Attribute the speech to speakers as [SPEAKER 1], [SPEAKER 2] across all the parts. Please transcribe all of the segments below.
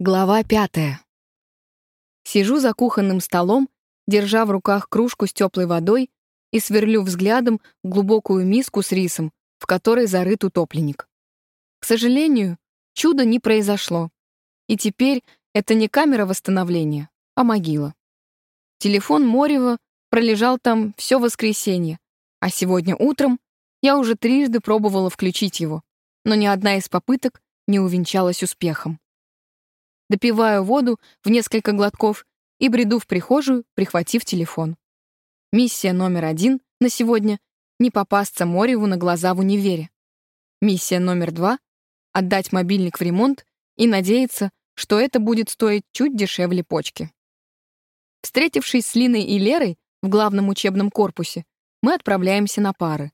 [SPEAKER 1] Глава пятая. Сижу за кухонным столом, держа в руках кружку с теплой водой и сверлю взглядом глубокую миску с рисом, в которой зарыт утопленник. К сожалению, чуда не произошло. И теперь это не камера восстановления, а могила. Телефон Морева пролежал там все воскресенье, а сегодня утром я уже трижды пробовала включить его, но ни одна из попыток не увенчалась успехом допиваю воду в несколько глотков и бреду в прихожую, прихватив телефон. Миссия номер один на сегодня — не попасться Мореву на глаза в универе. Миссия номер два — отдать мобильник в ремонт и надеяться, что это будет стоить чуть дешевле почки. Встретившись с Линой и Лерой в главном учебном корпусе, мы отправляемся на пары.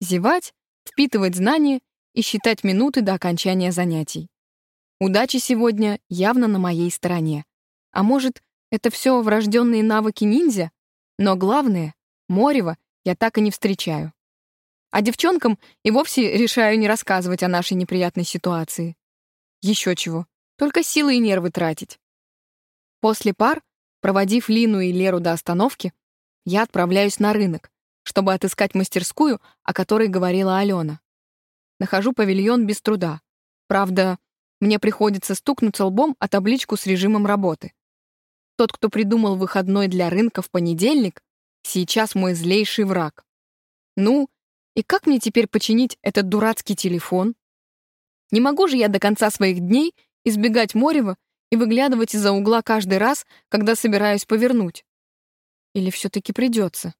[SPEAKER 1] Зевать, впитывать знания и считать минуты до окончания занятий. Удача сегодня явно на моей стороне. А может, это все врожденные навыки ниндзя? Но главное, Морева я так и не встречаю. А девчонкам и вовсе решаю не рассказывать о нашей неприятной ситуации. Еще чего, только силы и нервы тратить. После пар, проводив Лину и Леру до остановки, я отправляюсь на рынок, чтобы отыскать мастерскую, о которой говорила Алена. Нахожу павильон без труда. Правда, мне приходится стукнуться лбом о табличку с режимом работы. Тот, кто придумал выходной для рынка в понедельник, сейчас мой злейший враг. Ну, и как мне теперь починить этот дурацкий телефон? Не могу же я до конца своих дней избегать Морева и выглядывать из-за угла каждый раз, когда собираюсь повернуть. Или все-таки придется?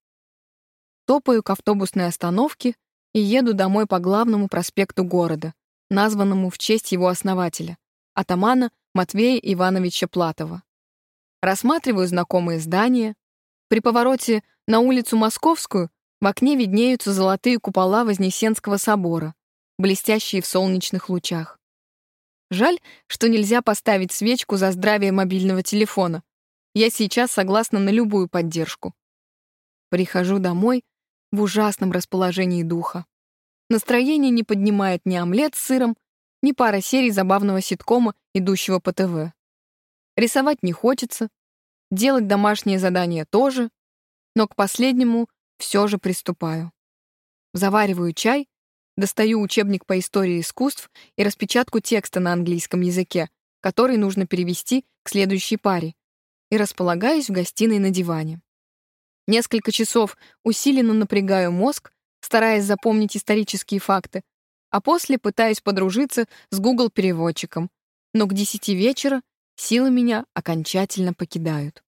[SPEAKER 1] Топаю к автобусной остановке и еду домой по главному проспекту города, названному в честь его основателя, атамана Матвея Ивановича Платова. Рассматриваю знакомые здания. При повороте на улицу Московскую в окне виднеются золотые купола Вознесенского собора, блестящие в солнечных лучах. Жаль, что нельзя поставить свечку за здравие мобильного телефона. Я сейчас согласна на любую поддержку. Прихожу домой в ужасном расположении духа. Настроение не поднимает ни омлет с сыром, ни пара серий забавного ситкома, идущего по ТВ. Рисовать не хочется, делать домашние задания тоже, но к последнему все же приступаю. Завариваю чай, достаю учебник по истории искусств и распечатку текста на английском языке, который нужно перевести к следующей паре, и располагаюсь в гостиной на диване. Несколько часов усиленно напрягаю мозг, стараясь запомнить исторические факты, а после пытаюсь подружиться с Google-переводчиком. Но к десяти вечера силы меня окончательно покидают.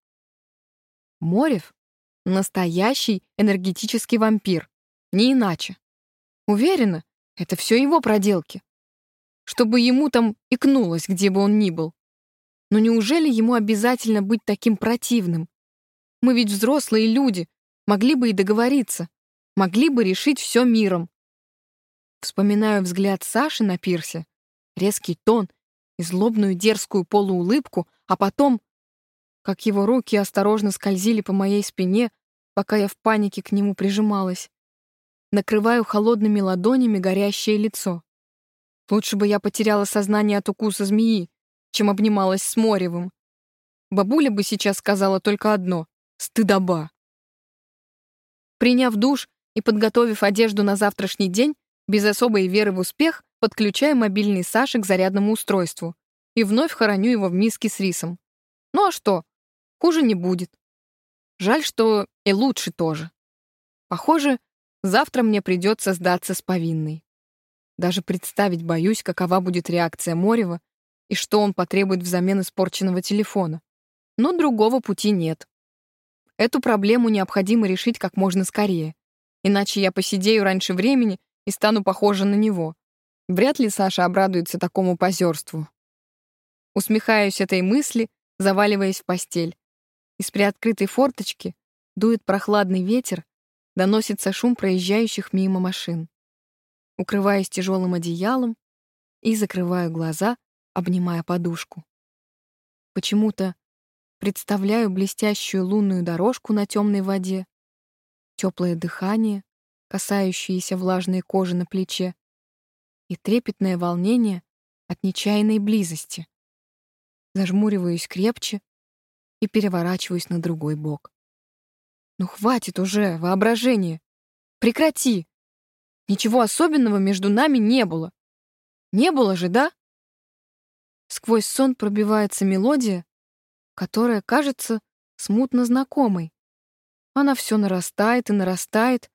[SPEAKER 1] Морев — настоящий энергетический вампир, не иначе. Уверена, это все его проделки. Чтобы ему там икнулось, где бы он ни был. Но неужели ему обязательно быть таким противным? Мы ведь взрослые люди, могли бы и договориться могли бы решить все миром. Вспоминаю взгляд Саши на пирсе, резкий тон и злобную дерзкую полуулыбку, а потом, как его руки осторожно скользили по моей спине, пока я в панике к нему прижималась. Накрываю холодными ладонями горящее лицо. Лучше бы я потеряла сознание от укуса змеи, чем обнималась с Моревым. Бабуля бы сейчас сказала только одно — стыдоба. Приняв душ, и, подготовив одежду на завтрашний день, без особой веры в успех, подключаю мобильный Саши к зарядному устройству и вновь хороню его в миске с рисом. Ну а что? Хуже не будет. Жаль, что и лучше тоже. Похоже, завтра мне придется сдаться с повинной. Даже представить боюсь, какова будет реакция Морева и что он потребует взамен испорченного телефона. Но другого пути нет. Эту проблему необходимо решить как можно скорее иначе я посидею раньше времени и стану похожа на него. Вряд ли Саша обрадуется такому позерству. Усмехаюсь этой мысли, заваливаясь в постель. Из приоткрытой форточки дует прохладный ветер, доносится шум проезжающих мимо машин. Укрываюсь тяжелым одеялом и закрываю глаза, обнимая подушку. Почему-то представляю блестящую лунную дорожку на темной воде, теплое дыхание, касающееся влажной кожи на плече, и трепетное волнение от нечаянной близости. Зажмуриваюсь крепче и переворачиваюсь на другой бок. Ну хватит уже, воображение. Прекрати. Ничего особенного между нами не было. Не было же, да? Сквозь сон пробивается мелодия, которая кажется смутно знакомой. Она все нарастает и нарастает,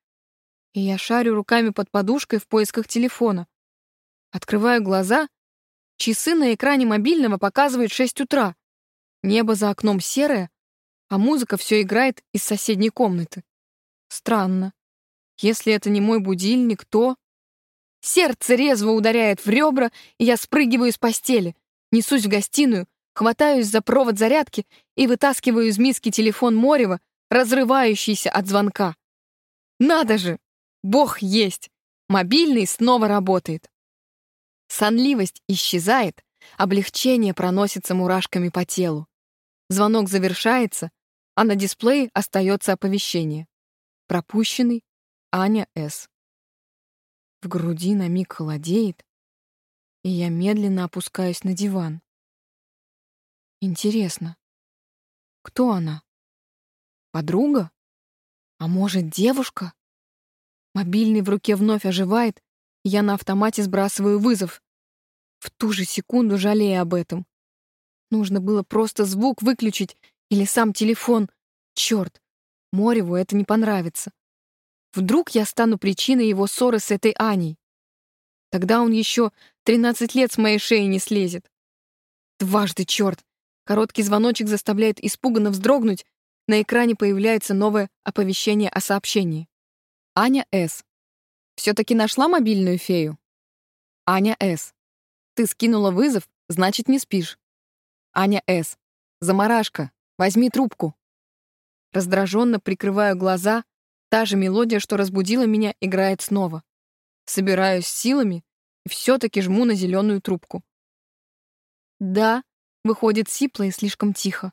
[SPEAKER 1] и я шарю руками под подушкой в поисках телефона. Открываю глаза, часы на экране мобильного показывают 6 утра. Небо за окном серое, а музыка все играет из соседней комнаты. Странно. Если это не мой будильник, то... Сердце резво ударяет в ребра, и я спрыгиваю с постели. Несусь в гостиную, хватаюсь за провод зарядки и вытаскиваю из миски телефон Морева, разрывающийся от звонка. Надо же! Бог есть! Мобильный снова работает. Сонливость исчезает, облегчение проносится мурашками по телу. Звонок завершается, а на дисплее остается оповещение. Пропущенный Аня С. В груди на миг холодеет, и я медленно опускаюсь на диван. Интересно, кто она? Подруга? А может, девушка? Мобильный в руке вновь оживает, и я на автомате сбрасываю вызов. В ту же секунду жалея об этом. Нужно было просто звук выключить или сам телефон. Черт, Мореву это не понравится. Вдруг я стану причиной его ссоры с этой Аней. Тогда он еще 13 лет с моей шеи не слезет. Дважды черт. Короткий звоночек заставляет испуганно вздрогнуть. На экране появляется новое оповещение о сообщении. Аня С. Все-таки нашла мобильную фею? Аня С. Ты скинула вызов, значит, не спишь. Аня С. Замарашка, возьми трубку. Раздраженно прикрываю глаза, та же мелодия, что разбудила меня, играет снова. Собираюсь силами и все-таки жму на зеленую трубку. Да, выходит сипло и слишком тихо.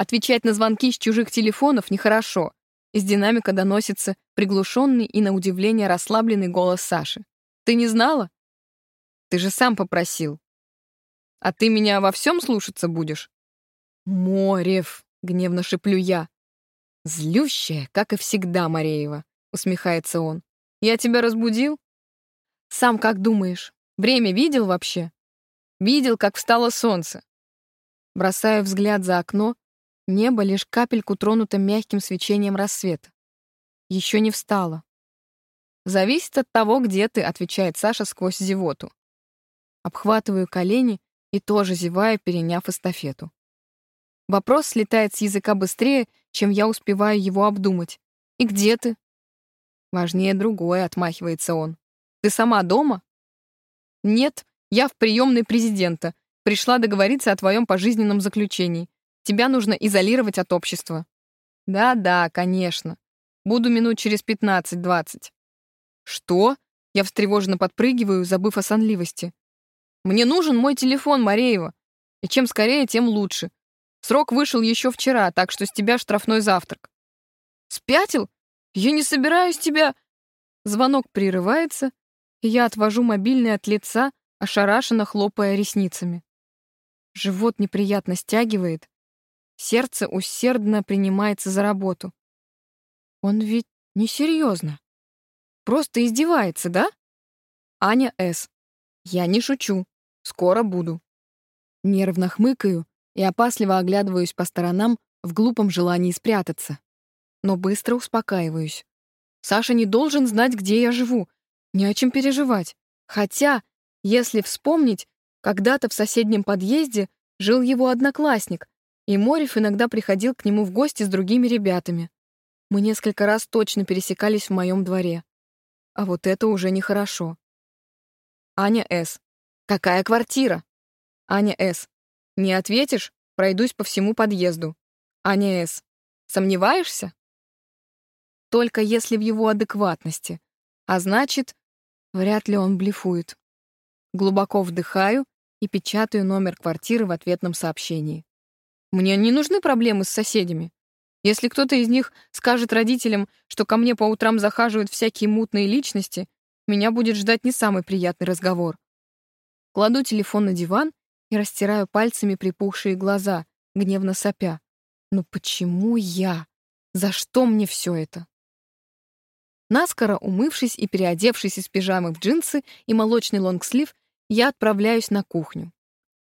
[SPEAKER 1] Отвечать на звонки с чужих телефонов нехорошо. Из динамика доносится приглушенный и, на удивление, расслабленный голос Саши. «Ты не знала? Ты же сам попросил. А ты меня во всем слушаться будешь?» «Морев!» — гневно шеплю я. «Злющая, как и всегда, Мареева», — усмехается он. «Я тебя разбудил?» «Сам как думаешь, время видел вообще?» «Видел, как встало солнце». Бросаю взгляд за окно, небо лишь капельку тронуто мягким свечением рассвета. Еще не встало. «Зависит от того, где ты», — отвечает Саша сквозь зевоту. Обхватываю колени и тоже зеваю, переняв эстафету. Вопрос слетает с языка быстрее, чем я успеваю его обдумать. «И где ты?» «Важнее другое», — отмахивается он. «Ты сама дома?» «Нет, я в приемной президента. Пришла договориться о твоем пожизненном заключении. Тебя нужно изолировать от общества». «Да-да, конечно. Буду минут через пятнадцать-двадцать». «Что?» Я встревоженно подпрыгиваю, забыв о сонливости. «Мне нужен мой телефон, Мареева. И чем скорее, тем лучше. Срок вышел еще вчера, так что с тебя штрафной завтрак». «Спятил? Я не собираюсь тебя...» Звонок прерывается, и я отвожу мобильный от лица, ошарашенно хлопая ресницами. Живот неприятно стягивает, сердце усердно принимается за работу. Он ведь несерьезно. Просто издевается, да? Аня С. Я не шучу. Скоро буду. Нервно хмыкаю, и опасливо оглядываюсь по сторонам в глупом желании спрятаться. Но быстро успокаиваюсь. Саша не должен знать, где я живу. Не о чем переживать. Хотя, если вспомнить, когда-то в соседнем подъезде жил его одноклассник, и Морев иногда приходил к нему в гости с другими ребятами. Мы несколько раз точно пересекались в моем дворе. А вот это уже нехорошо. Аня С. Какая квартира? Аня С. Не ответишь? Пройдусь по всему подъезду. Аня С. Сомневаешься? Только если в его адекватности. А значит, вряд ли он блефует. Глубоко вдыхаю и печатаю номер квартиры в ответном сообщении. Мне не нужны проблемы с соседями. Если кто-то из них скажет родителям, что ко мне по утрам захаживают всякие мутные личности, меня будет ждать не самый приятный разговор. Кладу телефон на диван и растираю пальцами припухшие глаза, гневно сопя. «Ну почему я? За что мне все это?» Наскоро умывшись и переодевшись из пижамы в джинсы и молочный лонгслив, я отправляюсь на кухню.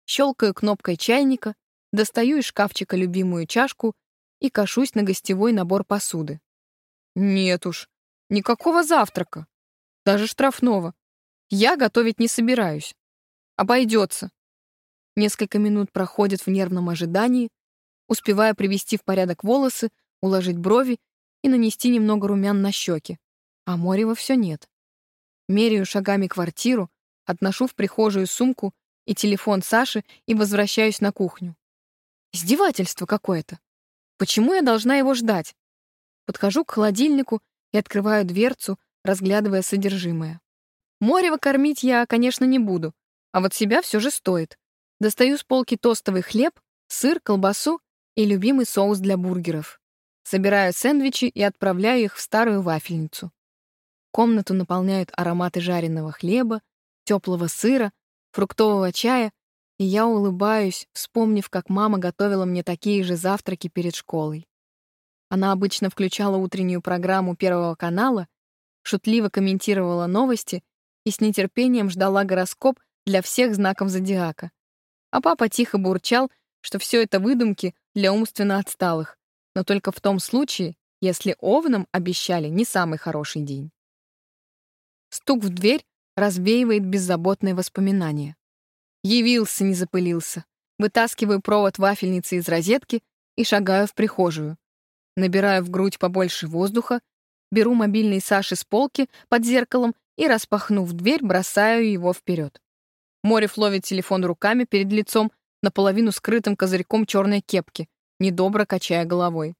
[SPEAKER 1] Щелкаю кнопкой чайника, достаю из шкафчика любимую чашку и кашусь на гостевой набор посуды. Нет уж, никакого завтрака, даже штрафного. Я готовить не собираюсь. Обойдется. Несколько минут проходят в нервном ожидании, успевая привести в порядок волосы, уложить брови и нанести немного румян на щеки. А Морева все нет. Меряю шагами квартиру, отношу в прихожую сумку и телефон Саши и возвращаюсь на кухню. Издевательство какое-то. Почему я должна его ждать? Подхожу к холодильнику и открываю дверцу, разглядывая содержимое. Морева кормить я, конечно, не буду, а вот себя все же стоит. Достаю с полки тостовый хлеб, сыр, колбасу и любимый соус для бургеров. Собираю сэндвичи и отправляю их в старую вафельницу. Комнату наполняют ароматы жареного хлеба, теплого сыра, фруктового чая, и я улыбаюсь, вспомнив, как мама готовила мне такие же завтраки перед школой. Она обычно включала утреннюю программу Первого канала, шутливо комментировала новости и с нетерпением ждала гороскоп для всех знаков зодиака. А папа тихо бурчал, что все это выдумки для умственно отсталых, но только в том случае, если овнам обещали не самый хороший день. Стук в дверь развеивает беззаботные воспоминания. Явился, не запылился. Вытаскиваю провод вафельницы из розетки и шагаю в прихожую. Набираю в грудь побольше воздуха, беру мобильный Саши с полки под зеркалом и, распахнув дверь, бросаю его вперед. Морев ловит телефон руками перед лицом, наполовину скрытым козырьком черной кепки, недобро качая головой.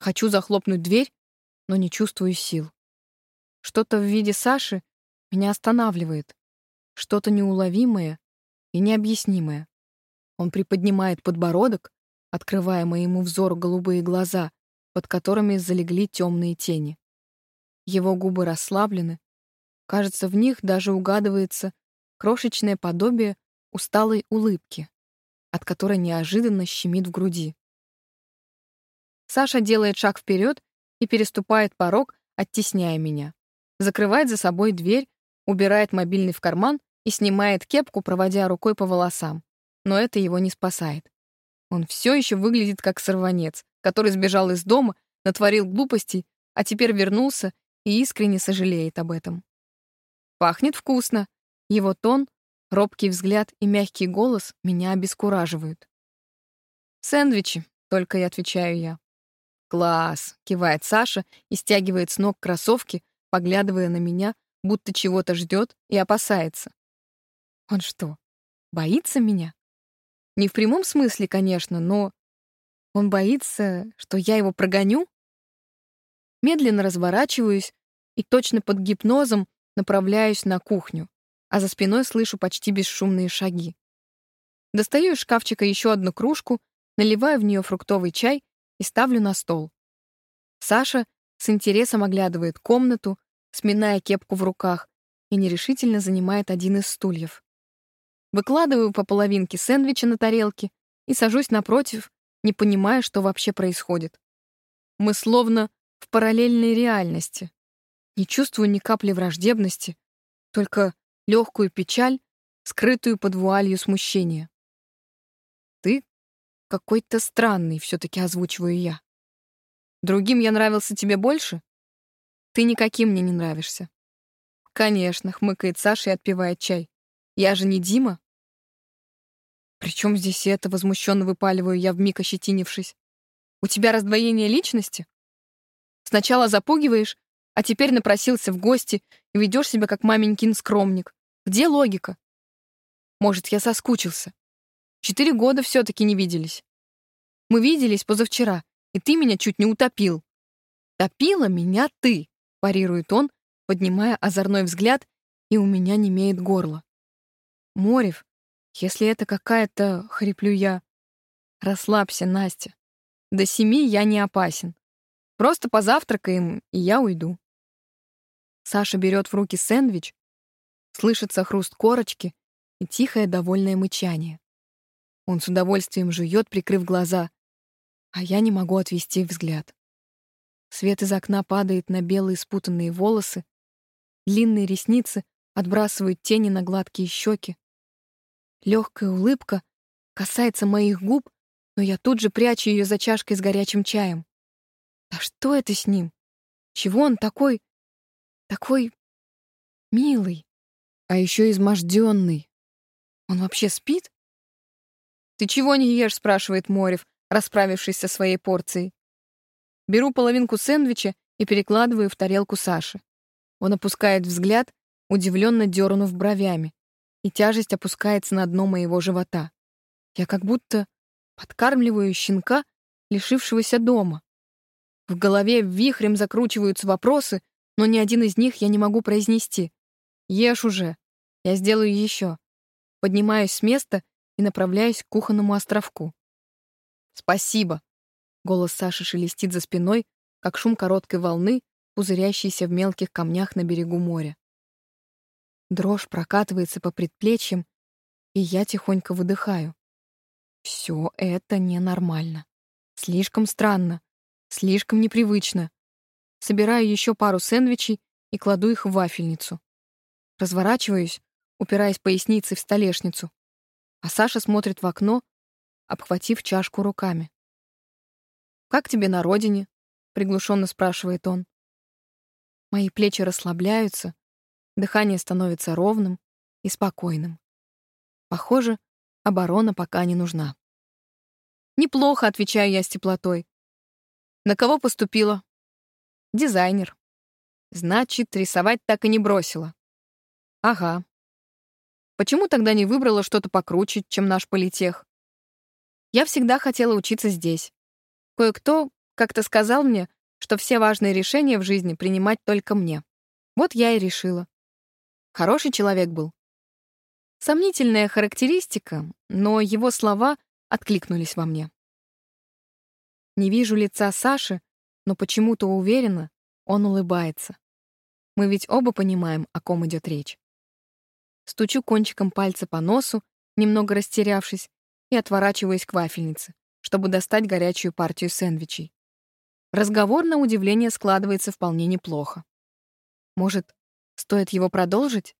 [SPEAKER 1] Хочу захлопнуть дверь, но не чувствую сил. Что-то в виде Саши меня останавливает. Что-то неуловимое и необъяснимое. Он приподнимает подбородок, открывая моему взору голубые глаза, под которыми залегли темные тени. Его губы расслаблены. Кажется, в них даже угадывается крошечное подобие усталой улыбки, от которой неожиданно щемит в груди. Саша делает шаг вперед и переступает порог, оттесняя меня закрывает за собой дверь, убирает мобильный в карман и снимает кепку, проводя рукой по волосам. Но это его не спасает. Он все еще выглядит как сорванец, который сбежал из дома, натворил глупостей, а теперь вернулся и искренне сожалеет об этом. Пахнет вкусно. Его тон, робкий взгляд и мягкий голос меня обескураживают. «Сэндвичи», — только и отвечаю я. «Класс!» — кивает Саша и стягивает с ног кроссовки, поглядывая на меня, будто чего-то ждет и опасается. Он что, боится меня? Не в прямом смысле, конечно, но он боится, что я его прогоню? Медленно разворачиваюсь и точно под гипнозом направляюсь на кухню, а за спиной слышу почти бесшумные шаги. Достаю из шкафчика еще одну кружку, наливаю в нее фруктовый чай и ставлю на стол. Саша с интересом оглядывает комнату, сминая кепку в руках, и нерешительно занимает один из стульев. Выкладываю по половинке сэндвича на тарелке и сажусь напротив, не понимая, что вообще происходит. Мы словно в параллельной реальности. Не чувствую ни капли враждебности, только легкую печаль, скрытую под вуалью смущения. «Ты какой-то странный», — все-таки озвучиваю я. Другим я нравился тебе больше? Ты никаким мне не нравишься. Конечно, хмыкает Саша и отпивает чай. Я же не Дима. Причем здесь это, возмущенно выпаливаю я, вмиг ощетинившись. У тебя раздвоение личности? Сначала запугиваешь, а теперь напросился в гости и ведешь себя как маменькин скромник. Где логика? Может, я соскучился. Четыре года все-таки не виделись. Мы виделись позавчера, и ты меня чуть не утопил». «Топила меня ты», — парирует он, поднимая озорной взгляд, и у меня не имеет горло. «Морев, если это какая-то, хриплю я...» «Расслабься, Настя. До семи я не опасен. Просто позавтракаем, и я уйду». Саша берет в руки сэндвич, слышится хруст корочки, и тихое довольное мычание. Он с удовольствием жует, прикрыв глаза, а я не могу отвести взгляд. Свет из окна падает на белые спутанные волосы, длинные ресницы отбрасывают тени на гладкие щеки. Легкая улыбка касается моих губ, но я тут же прячу ее за чашкой с горячим чаем. А что это с ним? Чего он такой... такой... милый, а еще изможденный? Он вообще спит? «Ты чего не ешь?» — спрашивает Морев, расправившись со своей порцией. Беру половинку сэндвича и перекладываю в тарелку Саши. Он опускает взгляд, удивленно дернув бровями, и тяжесть опускается на дно моего живота. Я как будто подкармливаю щенка, лишившегося дома. В голове вихрем закручиваются вопросы, но ни один из них я не могу произнести. Ешь уже. Я сделаю еще. Поднимаюсь с места и направляюсь к кухонному островку. «Спасибо!» Голос Саши шелестит за спиной, как шум короткой волны, пузырящейся в мелких камнях на берегу моря. Дрожь прокатывается по предплечьям, и я тихонько выдыхаю. Все это ненормально. Слишком странно. Слишком непривычно. Собираю еще пару сэндвичей и кладу их в вафельницу. Разворачиваюсь, упираясь поясницей в столешницу. А Саша смотрит в окно, обхватив чашку руками. «Как тебе на родине?» — приглушенно спрашивает он. Мои плечи расслабляются, дыхание становится ровным и спокойным. Похоже, оборона пока не нужна. «Неплохо», — отвечаю я с теплотой. «На кого поступила?» «Дизайнер». «Значит, рисовать так и не бросила». «Ага». «Почему тогда не выбрала что-то покруче, чем наш политех?» «Я всегда хотела учиться здесь. Кое-кто как-то сказал мне, что все важные решения в жизни принимать только мне. Вот я и решила. Хороший человек был. Сомнительная характеристика, но его слова откликнулись во мне. Не вижу лица Саши, но почему-то уверена, он улыбается. Мы ведь оба понимаем, о ком идет речь. Стучу кончиком пальца по носу, немного растерявшись, и отворачиваюсь к вафельнице чтобы достать горячую партию сэндвичей. Разговор, на удивление, складывается вполне неплохо. Может, стоит его продолжить?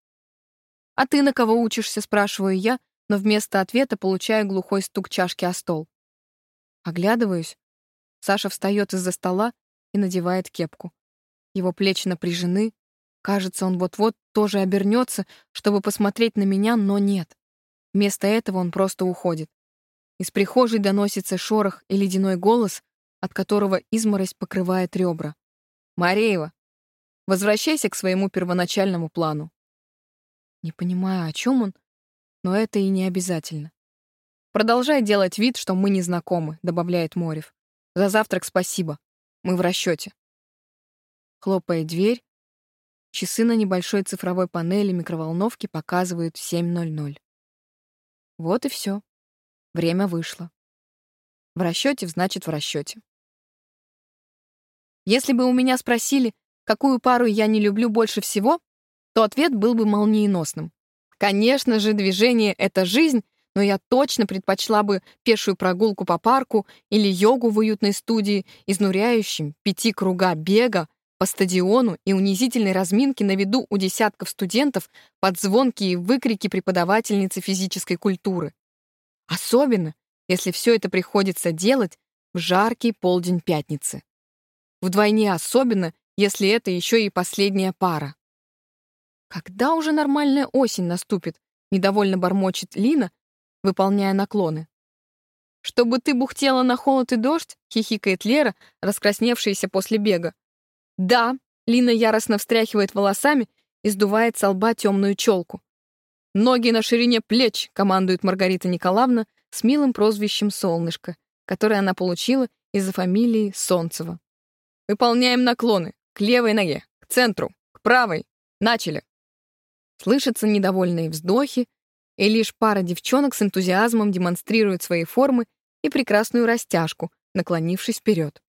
[SPEAKER 1] «А ты на кого учишься?» — спрашиваю я, но вместо ответа получаю глухой стук чашки о стол. Оглядываюсь. Саша встает из-за стола и надевает кепку. Его плечи напряжены. Кажется, он вот-вот тоже обернется, чтобы посмотреть на меня, но нет. Вместо этого он просто уходит. Из прихожей доносится шорох и ледяной голос, от которого изморозь покрывает ребра. «Мареева, возвращайся к своему первоначальному плану». Не понимаю, о чем он, но это и не обязательно. «Продолжай делать вид, что мы не знакомы», — добавляет Морев. «За завтрак спасибо. Мы в расчете». Хлопает дверь. Часы на небольшой цифровой панели микроволновки показывают 7.00. Вот и все. Время вышло. В расчете значит в расчете. Если бы у меня спросили, какую пару я не люблю больше всего, то ответ был бы молниеносным. Конечно же, движение — это жизнь, но я точно предпочла бы пешую прогулку по парку или йогу в уютной студии, изнуряющим пяти круга бега по стадиону и унизительной разминки на виду у десятков студентов под звонкие выкрики преподавательницы физической культуры. Особенно, если все это приходится делать в жаркий полдень пятницы. Вдвойне особенно, если это еще и последняя пара. Когда уже нормальная осень наступит, недовольно бормочет Лина, выполняя наклоны. «Чтобы ты бухтела на холод и дождь?» — хихикает Лера, раскрасневшаяся после бега. «Да», — Лина яростно встряхивает волосами и сдувает со лба темную челку. «Ноги на ширине плеч», — командует Маргарита Николаевна с милым прозвищем «Солнышко», которое она получила из-за фамилии Солнцева. «Выполняем наклоны. К левой ноге, к центру, к правой. Начали!» Слышатся недовольные вздохи, и лишь пара девчонок с энтузиазмом демонстрирует свои формы и прекрасную растяжку, наклонившись вперед.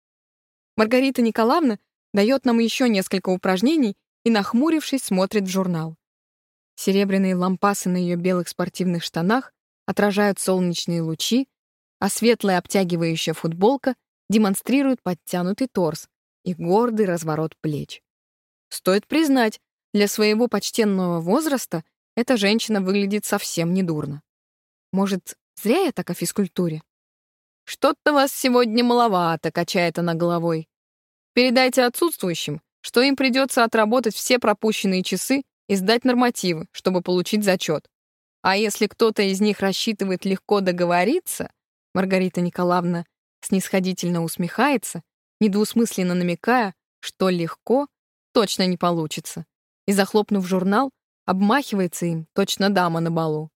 [SPEAKER 1] Маргарита Николаевна дает нам еще несколько упражнений и, нахмурившись, смотрит в журнал. Серебряные лампасы на ее белых спортивных штанах отражают солнечные лучи, а светлая обтягивающая футболка демонстрирует подтянутый торс и гордый разворот плеч. Стоит признать, для своего почтенного возраста эта женщина выглядит совсем недурно. Может, зря я так о физкультуре? «Что-то вас сегодня маловато», — качает она головой. «Передайте отсутствующим, что им придется отработать все пропущенные часы и сдать нормативы, чтобы получить зачет. А если кто-то из них рассчитывает легко договориться, Маргарита Николаевна снисходительно усмехается, недвусмысленно намекая, что легко точно не получится, и, захлопнув журнал, обмахивается им, точно дама на балу.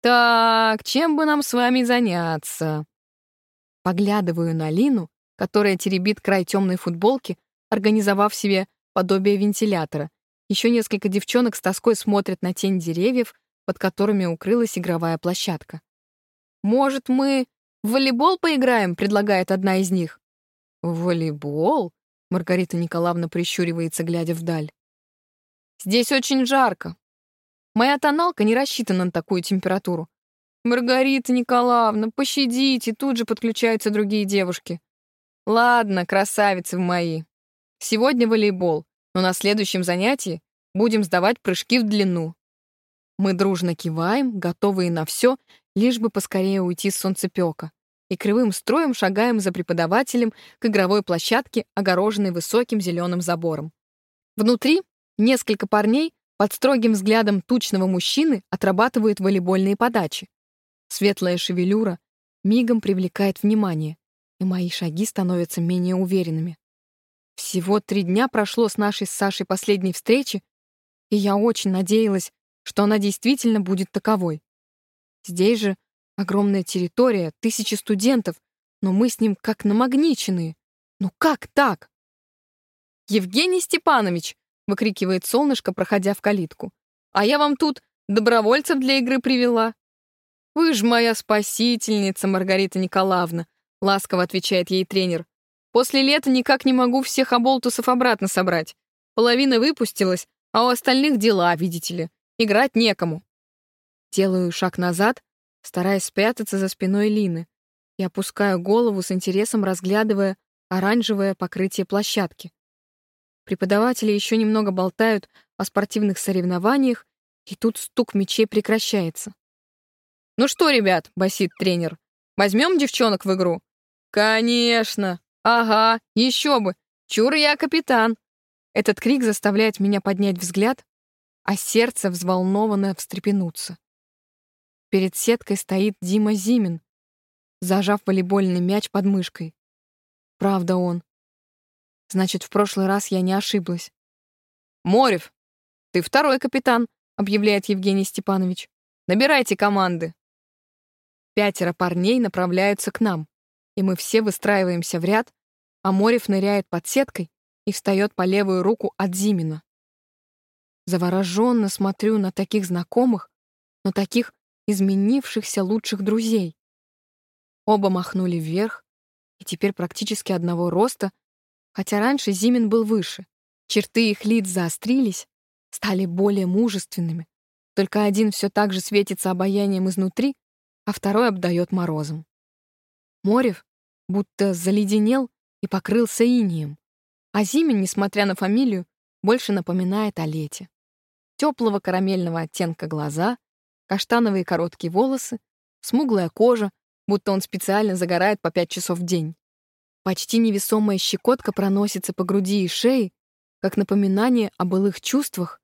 [SPEAKER 1] «Так, чем бы нам с вами заняться?» Поглядываю на Лину, которая теребит край темной футболки, организовав себе подобие вентилятора. Еще несколько девчонок с тоской смотрят на тень деревьев, под которыми укрылась игровая площадка. «Может, мы в волейбол поиграем?» — предлагает одна из них. «В волейбол?» — Маргарита Николаевна прищуривается, глядя вдаль. «Здесь очень жарко. Моя тоналка не рассчитана на такую температуру. «Маргарита Николаевна, пощадите!» Тут же подключаются другие девушки. «Ладно, красавицы мои. Сегодня волейбол, но на следующем занятии будем сдавать прыжки в длину». Мы дружно киваем, готовые на все, лишь бы поскорее уйти с солнцепека, и кривым строем шагаем за преподавателем к игровой площадке, огороженной высоким зеленым забором. Внутри несколько парней под строгим взглядом тучного мужчины отрабатывают волейбольные подачи. Светлая шевелюра мигом привлекает внимание, и мои шаги становятся менее уверенными. Всего три дня прошло с нашей с Сашей последней встречи, и я очень надеялась, что она действительно будет таковой. Здесь же огромная территория, тысячи студентов, но мы с ним как намагниченные. Ну как так? «Евгений Степанович!» — выкрикивает солнышко, проходя в калитку. «А я вам тут добровольцев для игры привела. «Вы ж моя спасительница, Маргарита Николаевна», — ласково отвечает ей тренер. «После лета никак не могу всех оболтусов обратно собрать. Половина выпустилась, а у остальных дела, видите ли. Играть некому». Делаю шаг назад, стараясь спрятаться за спиной Лины, и опускаю голову с интересом, разглядывая оранжевое покрытие площадки. Преподаватели еще немного болтают о спортивных соревнованиях, и тут стук мечей прекращается. «Ну что, ребят», — басит тренер, — «возьмем девчонок в игру?» «Конечно! Ага, еще бы! Чур я капитан!» Этот крик заставляет меня поднять взгляд, а сердце взволнованно встрепенуться. Перед сеткой стоит Дима Зимин, зажав волейбольный мяч под мышкой. Правда он. Значит, в прошлый раз я не ошиблась. «Морев, ты второй капитан», — объявляет Евгений Степанович. «Набирайте команды». Пятеро парней направляются к нам, и мы все выстраиваемся в ряд, а Морев ныряет под сеткой и встает по левую руку от Зимина. Завороженно смотрю на таких знакомых, но таких изменившихся лучших друзей. Оба махнули вверх, и теперь практически одного роста, хотя раньше Зимин был выше. Черты их лиц заострились, стали более мужественными. Только один все так же светится обаянием изнутри, а второй обдает морозом. Морев будто заледенел и покрылся инием, а Зимин, несмотря на фамилию, больше напоминает о лете. Теплого карамельного оттенка глаза, каштановые короткие волосы, смуглая кожа, будто он специально загорает по пять часов в день. Почти невесомая щекотка проносится по груди и шее, как напоминание о былых чувствах,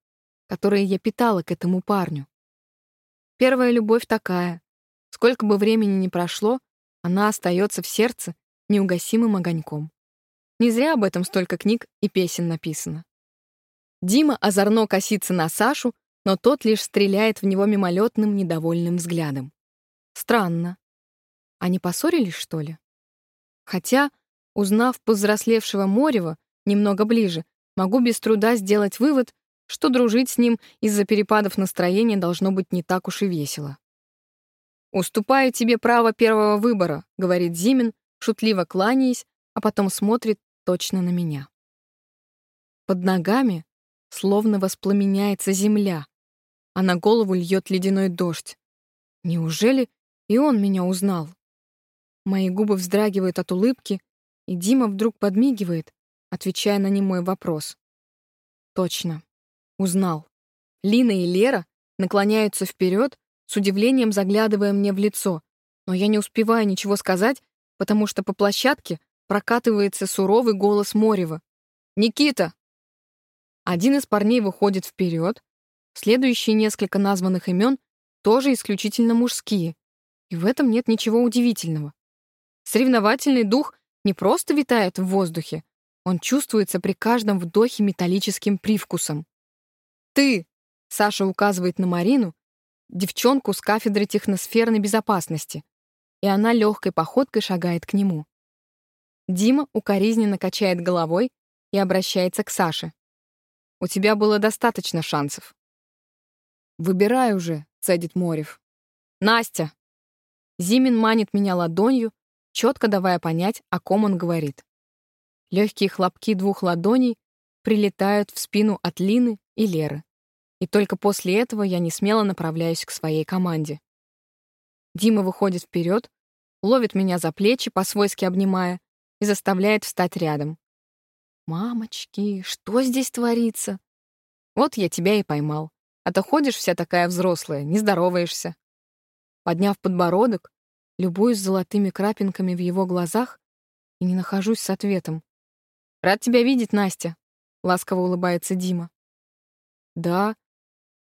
[SPEAKER 1] которые я питала к этому парню. Первая любовь такая, Сколько бы времени ни прошло, она остается в сердце неугасимым огоньком. Не зря об этом столько книг и песен написано. Дима озорно косится на Сашу, но тот лишь стреляет в него мимолетным недовольным взглядом. Странно. Они поссорились, что ли? Хотя, узнав повзрослевшего Морева немного ближе, могу без труда сделать вывод, что дружить с ним из-за перепадов настроения должно быть не так уж и весело. «Уступаю тебе право первого выбора», — говорит Зимин, шутливо кланяясь, а потом смотрит точно на меня. Под ногами словно воспламеняется земля, а на голову льет ледяной дождь. Неужели и он меня узнал? Мои губы вздрагивают от улыбки, и Дима вдруг подмигивает, отвечая на немой вопрос. Точно. Узнал. Лина и Лера наклоняются вперед, с удивлением заглядывая мне в лицо, но я не успеваю ничего сказать, потому что по площадке прокатывается суровый голос Морева. «Никита!» Один из парней выходит вперед, следующие несколько названных имен тоже исключительно мужские, и в этом нет ничего удивительного. Соревновательный дух не просто витает в воздухе, он чувствуется при каждом вдохе металлическим привкусом. «Ты!» — Саша указывает на Марину, девчонку с кафедры техносферной безопасности, и она легкой походкой шагает к нему. Дима укоризненно качает головой и обращается к Саше. «У тебя было достаточно шансов». «Выбирай уже», — цедит Морев. «Настя!» Зимин манит меня ладонью, четко давая понять, о ком он говорит. Легкие хлопки двух ладоней прилетают в спину от Лины и Леры. И только после этого я не смело направляюсь к своей команде. Дима выходит вперед, ловит меня за плечи, по-свойски обнимая, и заставляет встать рядом. «Мамочки, что здесь творится?» «Вот я тебя и поймал. А то ходишь вся такая взрослая, не здороваешься». Подняв подбородок, любуюсь золотыми крапинками в его глазах и не нахожусь с ответом. «Рад тебя видеть, Настя», — ласково улыбается Дима. «Да,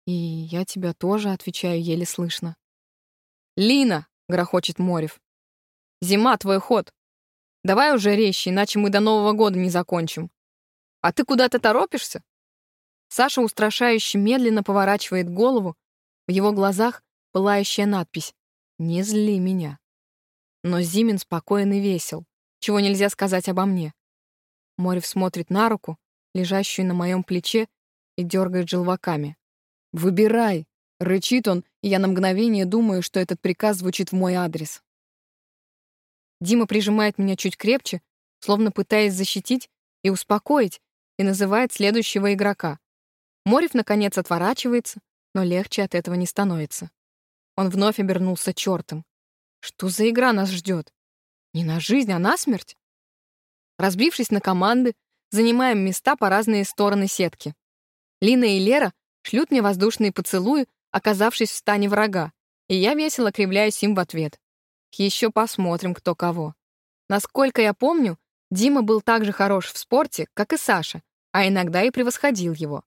[SPEAKER 1] и я тебя тоже», — отвечаю еле слышно. «Лина!» — грохочет Морев. «Зима, твой ход. Давай уже резче, иначе мы до Нового года не закончим. А ты куда-то торопишься?» Саша устрашающе медленно поворачивает голову, в его глазах пылающая надпись «Не зли меня». Но Зимин спокоен и весел, чего нельзя сказать обо мне. Морев смотрит на руку, лежащую на моем плече, и дергает желваками. «Выбирай!» — рычит он, и я на мгновение думаю, что этот приказ звучит в мой адрес. Дима прижимает меня чуть крепче, словно пытаясь защитить и успокоить, и называет следующего игрока. Морев, наконец, отворачивается, но легче от этого не становится. Он вновь обернулся чертом. Что за игра нас ждет? Не на жизнь, а на смерть? Разбившись на команды, занимаем места по разные стороны сетки. Лина и Лера шлют мне воздушные поцелуи, оказавшись в стане врага, и я весело кривляюсь им в ответ. Еще посмотрим, кто кого. Насколько я помню, Дима был так же хорош в спорте, как и Саша, а иногда и превосходил его.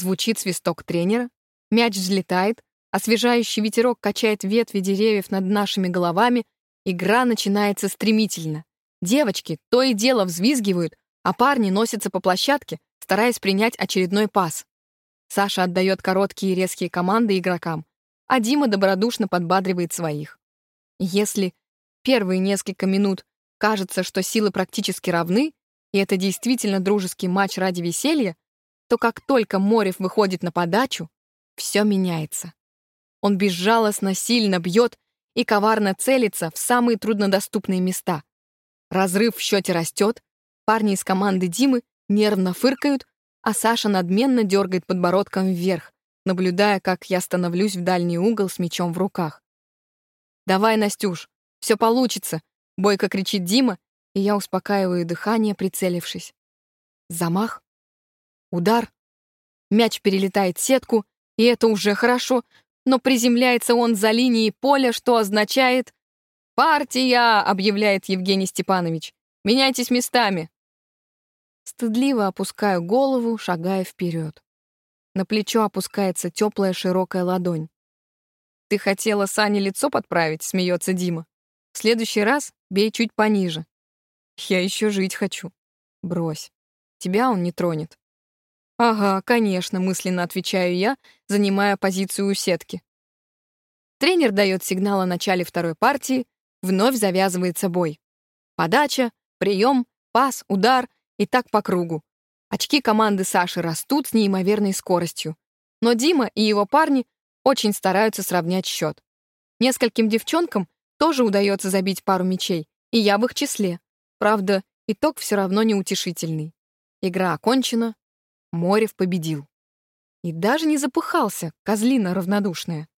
[SPEAKER 1] Звучит свисток тренера, мяч взлетает, освежающий ветерок качает ветви деревьев над нашими головами, игра начинается стремительно. Девочки то и дело взвизгивают, а парни носятся по площадке, стараясь принять очередной пас. Саша отдает короткие и резкие команды игрокам, а Дима добродушно подбадривает своих. Если первые несколько минут кажется, что силы практически равны, и это действительно дружеский матч ради веселья, то как только Морев выходит на подачу, все меняется. Он безжалостно, сильно бьет и коварно целится в самые труднодоступные места. Разрыв в счете растет, парни из команды Димы нервно фыркают, а Саша надменно дергает подбородком вверх, наблюдая, как я становлюсь в дальний угол с мечом в руках. «Давай, Настюш, все получится!» — бойко кричит Дима, и я успокаиваю дыхание, прицелившись. Замах. Удар. Мяч перелетает сетку, и это уже хорошо, но приземляется он за линией поля, что означает «Партия!» — объявляет Евгений Степанович. «Меняйтесь местами!» Стыдливо опускаю голову, шагая вперед. На плечо опускается теплая широкая ладонь. «Ты хотела Сане лицо подправить?» — смеется Дима. «В следующий раз бей чуть пониже». «Я еще жить хочу». «Брось. Тебя он не тронет». «Ага, конечно», — мысленно отвечаю я, занимая позицию у сетки. Тренер дает сигнал о начале второй партии, Вновь завязывается бой. Подача, прием, пас, удар и так по кругу. Очки команды Саши растут с неимоверной скоростью. Но Дима и его парни очень стараются сравнять счет. Нескольким девчонкам тоже удается забить пару мячей, и я в их числе. Правда, итог все равно неутешительный. Игра окончена, Морев победил. И даже не запыхался, козлина равнодушная.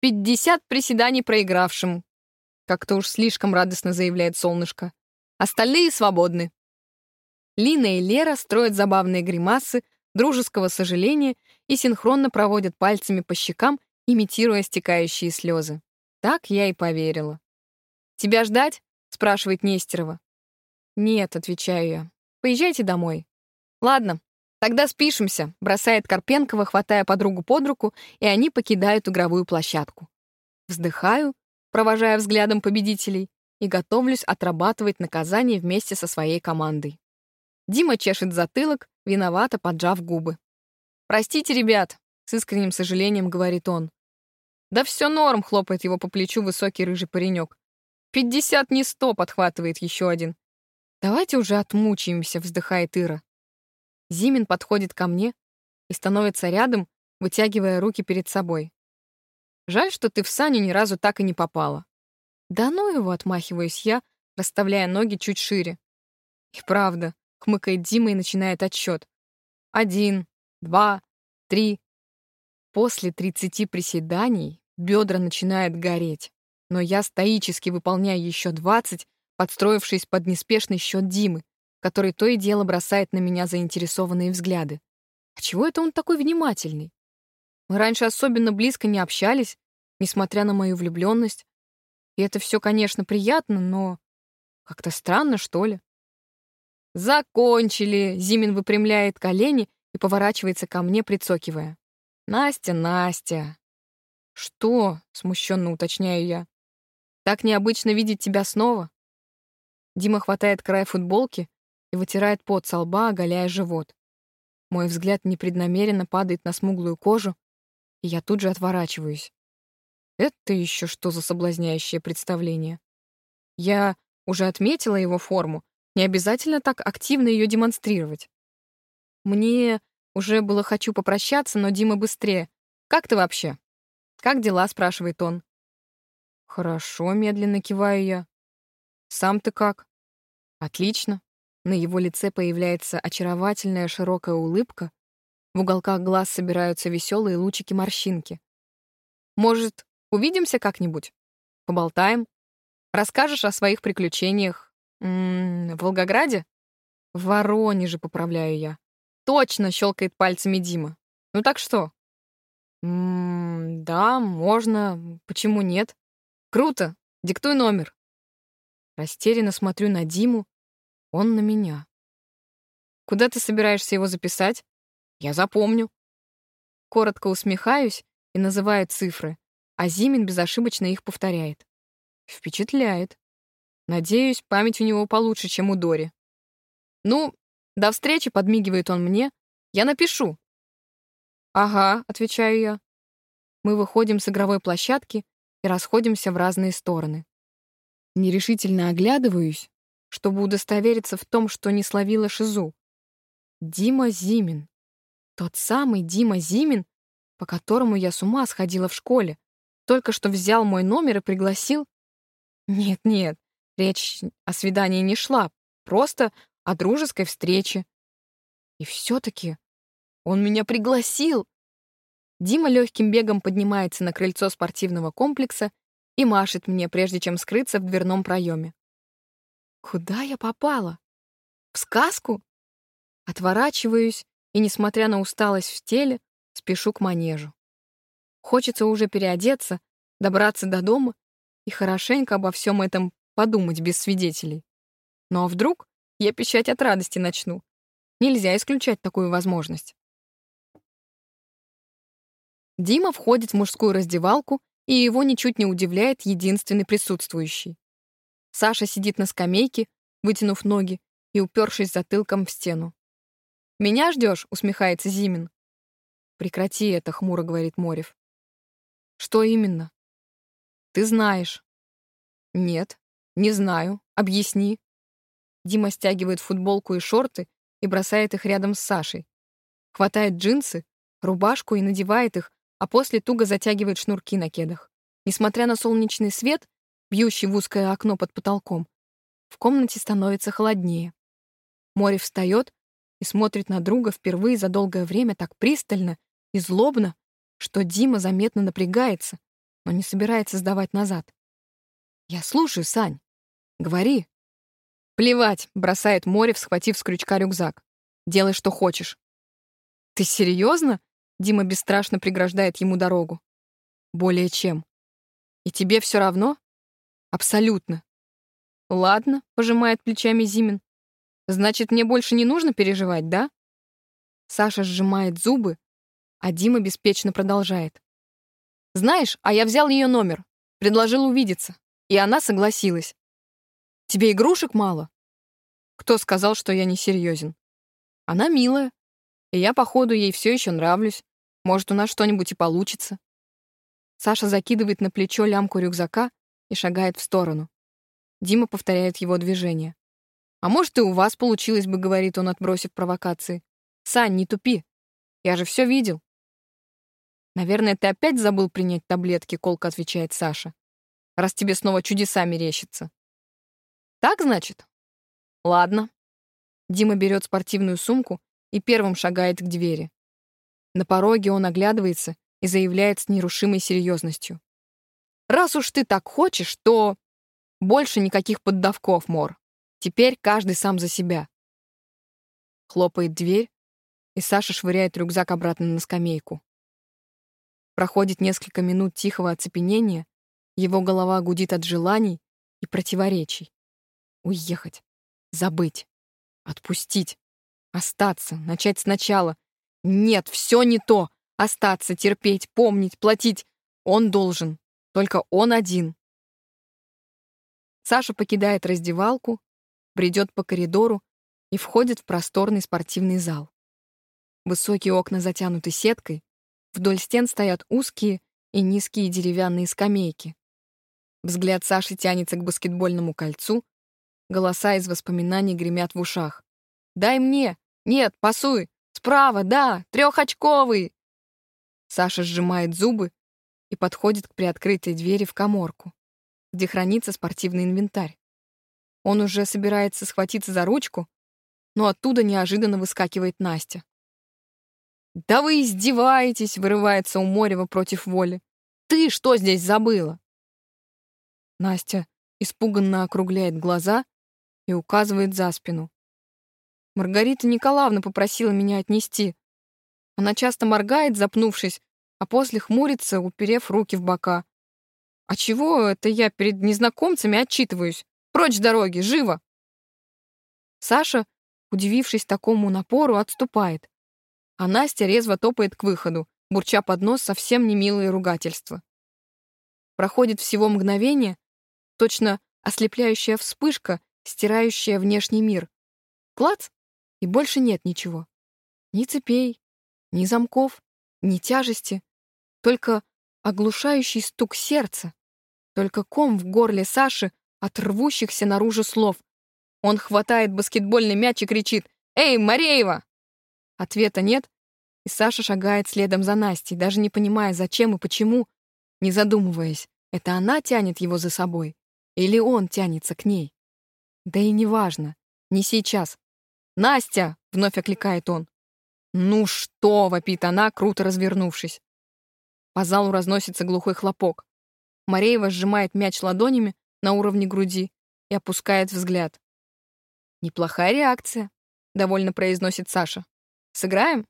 [SPEAKER 1] «Пятьдесят приседаний проигравшим», — как-то уж слишком радостно заявляет солнышко. «Остальные свободны». Лина и Лера строят забавные гримасы, дружеского сожаления и синхронно проводят пальцами по щекам, имитируя стекающие слезы. Так я и поверила. «Тебя ждать?» — спрашивает Нестерова. «Нет», — отвечаю я. «Поезжайте домой». «Ладно, тогда спишемся», — бросает Карпенкова, хватая подругу под руку, и они покидают игровую площадку. Вздыхаю, провожая взглядом победителей, и готовлюсь отрабатывать наказание вместе со своей командой. Дима чешет затылок, виновато поджав губы. «Простите, ребят», — с искренним сожалением говорит он. «Да все норм», — хлопает его по плечу высокий рыжий паренек. «Пятьдесят не сто», — подхватывает еще один. «Давайте уже отмучаемся», — вздыхает Ира. Зимин подходит ко мне и становится рядом, вытягивая руки перед собой. «Жаль, что ты в Саню ни разу так и не попала». «Да ну его», — отмахиваюсь я, расставляя ноги чуть шире. «И правда», — хмыкает Дима и начинает отсчет. «Один, два, три. После тридцати приседаний бедра начинают гореть, но я стоически выполняю еще двадцать, подстроившись под неспешный счет Димы, который то и дело бросает на меня заинтересованные взгляды. А чего это он такой внимательный? Мы раньше особенно близко не общались, несмотря на мою влюбленность. И это все, конечно, приятно, но как-то странно, что ли. «Закончили!» — Зимин выпрямляет колени и поворачивается ко мне, прицокивая. «Настя, Настя!» «Что?» — смущенно уточняю я. «Так необычно видеть тебя снова?» Дима хватает край футболки и вытирает пот со лба, оголяя живот. Мой взгляд непреднамеренно падает на смуглую кожу, и я тут же отворачиваюсь. Это еще что за соблазняющее представление? Я уже отметила его форму, не обязательно так активно ее демонстрировать. Мне уже было хочу попрощаться, но Дима быстрее. «Как ты вообще?» «Как дела?» — спрашивает он. «Хорошо», — медленно киваю я. «Сам ты как?» «Отлично». На его лице появляется очаровательная широкая улыбка. В уголках глаз собираются веселые лучики-морщинки. «Может, увидимся как-нибудь? Поболтаем? Расскажешь о своих приключениях? М -м, в Волгограде?» «В Воронеже», — поправляю я. Точно, щелкает пальцами Дима. Ну так что? М да, можно. Почему нет? Круто. Диктуй номер. Растерянно смотрю на Диму. Он на меня. Куда ты собираешься его записать? Я запомню. Коротко усмехаюсь и называю цифры, а Зимин безошибочно их повторяет. Впечатляет. Надеюсь, память у него получше, чем у Дори. Ну, до встречи, подмигивает он мне. Я напишу. Ага, отвечаю я. Мы выходим с игровой площадки и расходимся в разные стороны. Нерешительно оглядываюсь, чтобы удостовериться в том, что не словила шизу. Дима Зимин. Тот самый Дима Зимин, по которому я с ума сходила в школе, только что взял мой номер и пригласил. Нет-нет, речь о свидании не шла, просто о дружеской встрече. И все-таки он меня пригласил. Дима легким бегом поднимается на крыльцо спортивного комплекса и машет мне, прежде чем скрыться в дверном проеме. Куда я попала? В сказку? Отворачиваюсь и, несмотря на усталость в теле, спешу к манежу. Хочется уже переодеться, добраться до дома и хорошенько обо всем этом подумать без свидетелей. Ну а вдруг я пищать от радости начну. Нельзя исключать такую возможность. Дима входит в мужскую раздевалку, и его ничуть не удивляет единственный присутствующий. Саша сидит на скамейке, вытянув ноги и упершись затылком в стену. «Меня ждешь?» — усмехается Зимин. «Прекрати это», — хмуро говорит Морев. «Что именно?» «Ты знаешь». «Нет, не знаю. Объясни». Дима стягивает футболку и шорты и бросает их рядом с Сашей. Хватает джинсы, рубашку и надевает их, а после туго затягивает шнурки на кедах. Несмотря на солнечный свет, бьющий в узкое окно под потолком, в комнате становится холоднее. Море встает, и смотрит на друга впервые за долгое время так пристально и злобно, что Дима заметно напрягается, но не собирается сдавать назад. «Я слушаю, Сань. Говори». «Плевать», — бросает Морев, схватив с крючка рюкзак. «Делай, что хочешь». «Ты серьезно?» — Дима бесстрашно преграждает ему дорогу. «Более чем. И тебе все равно?» «Абсолютно». «Ладно», — пожимает плечами Зимин. «Значит, мне больше не нужно переживать, да?» Саша сжимает зубы, а Дима беспечно продолжает. «Знаешь, а я взял ее номер, предложил увидеться, и она согласилась. Тебе игрушек мало?» Кто сказал, что я не серьезен? Она милая, и я, походу, ей все еще нравлюсь. Может, у нас что-нибудь и получится. Саша закидывает на плечо лямку рюкзака и шагает в сторону. Дима повторяет его движение. «А может, и у вас получилось бы», — говорит он, отбросив провокации. «Сань, не тупи. Я же все видел. «Наверное, ты опять забыл принять таблетки», — колко отвечает Саша. «Раз тебе снова чудеса мерещится». «Так, значит?» «Ладно». Дима берет спортивную сумку и первым шагает к двери. На пороге он оглядывается и заявляет с нерушимой серьезностью. «Раз уж ты так хочешь, то...» «Больше никаких поддавков, Мор. Теперь каждый сам за себя». Хлопает дверь, и Саша швыряет рюкзак обратно на скамейку. Проходит несколько минут тихого оцепенения, его голова гудит от желаний и противоречий. Уехать, забыть, отпустить, остаться, начать сначала. Нет, все не то. Остаться, терпеть, помнить, платить. Он должен. Только он один. Саша покидает раздевалку, бредет по коридору и входит в просторный спортивный зал. Высокие окна затянуты сеткой, Вдоль стен стоят узкие и низкие деревянные скамейки. Взгляд Саши тянется к баскетбольному кольцу, голоса из воспоминаний гремят в ушах. «Дай мне! Нет, пасуй! Справа, да! Трехочковый!» Саша сжимает зубы и подходит к приоткрытой двери в коморку, где хранится спортивный инвентарь. Он уже собирается схватиться за ручку, но оттуда неожиданно выскакивает Настя. «Да вы издеваетесь!» — вырывается у Морева против воли. «Ты что здесь забыла?» Настя испуганно округляет глаза и указывает за спину. Маргарита Николаевна попросила меня отнести. Она часто моргает, запнувшись, а после хмурится, уперев руки в бока. «А чего это я перед незнакомцами отчитываюсь? Прочь с дороги, живо!» Саша, удивившись такому напору, отступает а Настя резво топает к выходу, бурча под нос совсем немилые ругательства. Проходит всего мгновение, точно ослепляющая вспышка, стирающая внешний мир. Клац, и больше нет ничего. Ни цепей, ни замков, ни тяжести, только оглушающий стук сердца, только ком в горле Саши от рвущихся наружу слов. Он хватает баскетбольный мяч и кричит «Эй, Мареева!» Ответа нет, и Саша шагает следом за Настей, даже не понимая, зачем и почему, не задумываясь, это она тянет его за собой или он тянется к ней. Да и неважно, не сейчас. «Настя!» — вновь окликает он. «Ну что?» — вопит она, круто развернувшись. По залу разносится глухой хлопок. Мареева сжимает мяч ладонями на уровне груди и опускает взгляд. «Неплохая реакция», — довольно произносит Саша. Сыграем?»